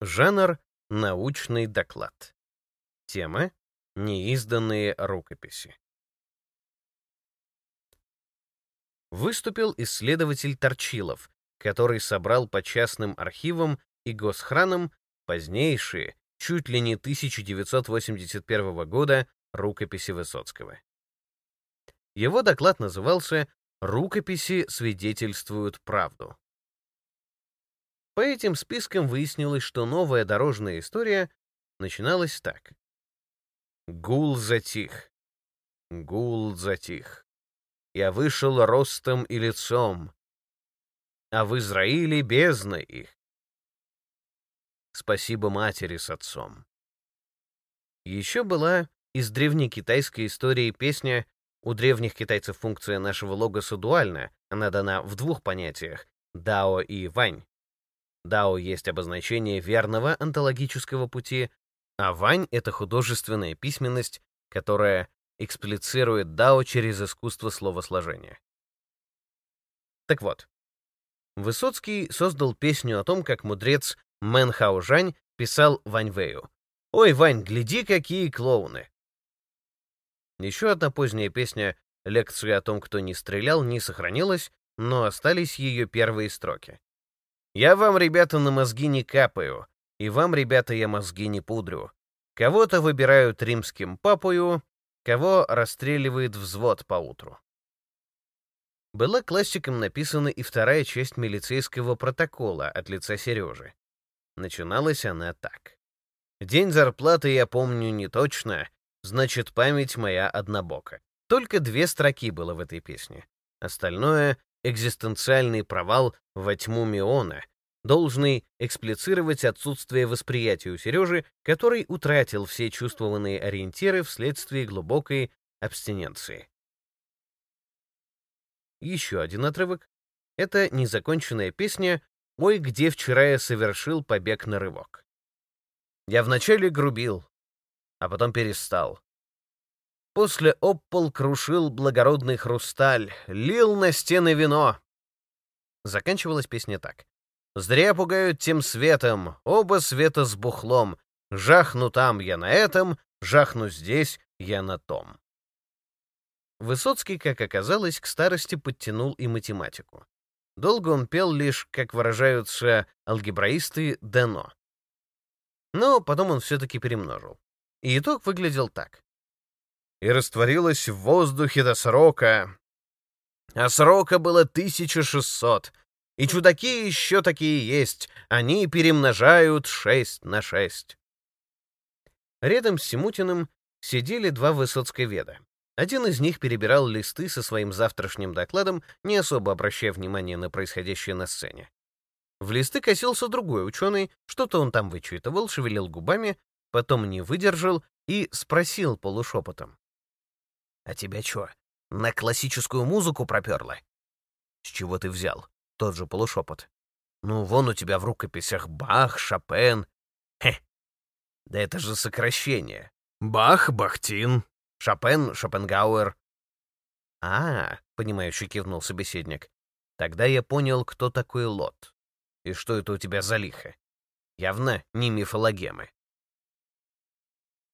Жанр — научный доклад. Тема — неизданные рукописи. Выступил исследователь Торчилов, который собрал по частным архивам и госхранам позднейшие, чуть ли не 1981 года, рукописи Высоцкого. Его доклад назывался «Рукописи свидетельствуют правду». По этим спискам выяснилось, что новая дорожная история начиналась так. Гул затих. Гул затих. Я вышел ростом и лицом, а в Израиле бездна их. Спасибо матери с отцом. Еще была из древнекитайской истории песня «У древних китайцев функция нашего логоса дуальна, она дана в двух понятиях — дао и вань. Дао есть обозначение верного онтологического пути, а вань — это художественная письменность, которая эксплицирует дао через искусство словосложения. Так вот, Высоцкий создал песню о том, как мудрец Мэн Хао Жань писал Вань Вэю. «Ой, Вань, гляди, какие клоуны!» Еще одна поздняя песня «Лекция о том, кто не стрелял» не сохранилась, но остались ее первые строки. «Я вам, ребята, на мозги не капаю, и вам, ребята, я мозги не пудрю. Кого-то выбирают римским папою, кого расстреливает взвод поутру». Была классиком написана и вторая часть милицейского протокола от лица Сережи. Начиналась она так. «День зарплаты я помню не точно, значит, память моя однобока». Только две строки было в этой песне. Остальное — экзистенциальный провал во тьму Миона, должный эксплицировать отсутствие восприятия у Сережи, который утратил все чувствованные ориентиры вследствие глубокой абстиненции. Еще один отрывок — это незаконченная песня «Ой, где вчера я совершил побег на рывок». Я вначале грубил, а потом перестал. После оппол крушил благородный хрусталь, лил на стены вино. Заканчивалась песня так. «Зря пугают тем светом, оба света с бухлом. Жахну там я на этом, жахну здесь я на том». Высоцкий, как оказалось, к старости подтянул и математику. Долго он пел лишь, как выражаются алгебраисты, дано. Но потом он все-таки перемножил. И итог выглядел так. «И растворилась в воздухе до срока, а срока было 1600, и чудаки еще такие есть, они перемножают 6 на 6». Рядом с Симутиным сидели два высоцковеда. Один из них перебирал листы со своим завтрашним докладом, не особо обращая внимания на происходящее на сцене. В листы косился другой ученый, что-то он там вычитывал, шевелил губами, потом не выдержал и спросил полушепотом. «А тебя чё, на классическую музыку проперло?» «С чего ты взял?» — тот же полушепот. «Ну, вон у тебя в рукописях Бах, Шопен». «Хе! Да это же сокращение. Бах, Бахтин, Шопен, Шопенгауэр. А, понимающе кивнул собеседник. Тогда я понял, кто такой Лот. И что это у тебя за лихо. Явно не мифологемы.